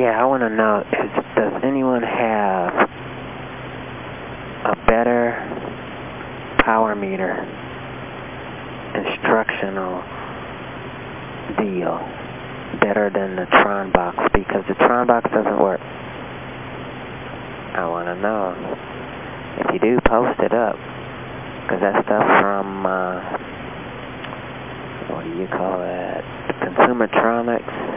Yeah, I want to know, is, does anyone have a better power meter instructional deal better than the Tron box? Because the Tron box doesn't work. I want to know. If you do, post it up. Because that stuff from, uh, what do you call that, Consumertronics